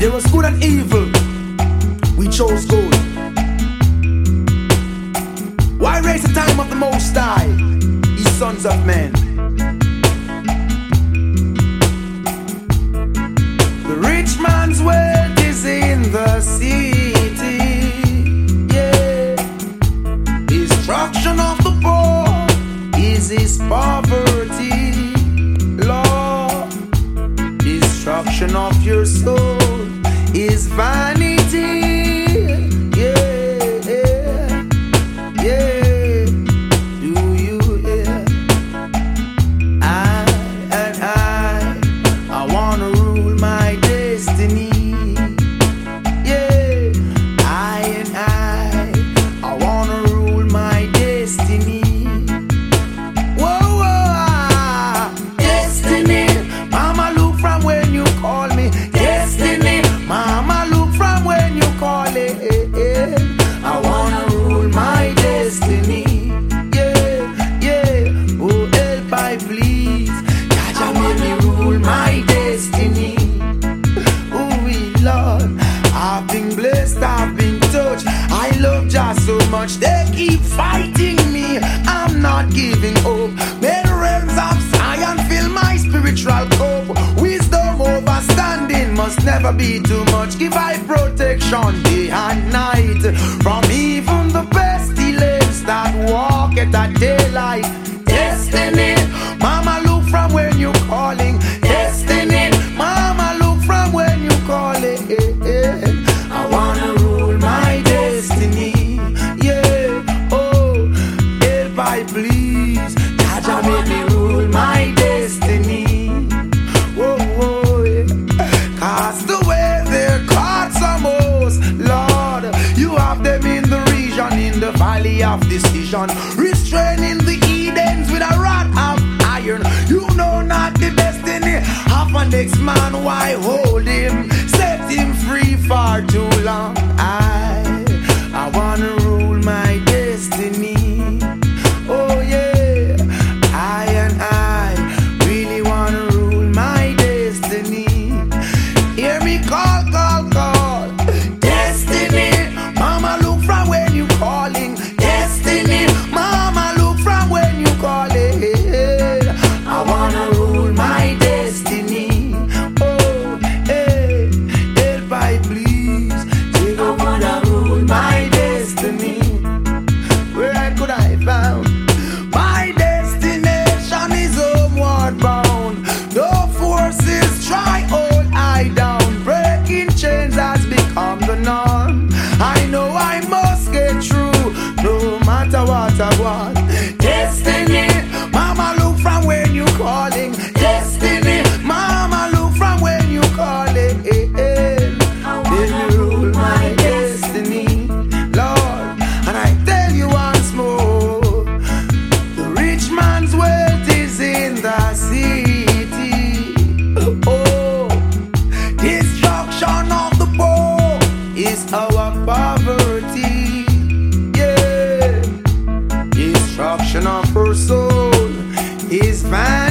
There was good and evil. We chose good. Why raise the time of the Most High, ye sons of men? The rich man's wealth is in the city. Yeah. Destruction of the poor is his poverty. Lord, destruction of your soul is vanity. Much. They keep fighting me. I'm not giving up. May the realms of Zion fill my spiritual cup. Wisdom overstanding must never be too much. Give I protection day and night from even please. Jah Jah, make me rule my destiny. Whoa, whoa, yeah. Cast away their cards most, Lord. You have them in the region, in the valley of decision, restraining the Edens with a rod of iron. You know not the destiny of a next man. Why hold I want. Destiny, Mama, look from when you calling. Destiny, Mama, look from when you calling. Eh, eh. Let me rule my destiny, Lord. And I tell you once more, the rich man's wealth is in the city. Oh, oh. destruction of the poor is our poverty. Destruction soul is vanity.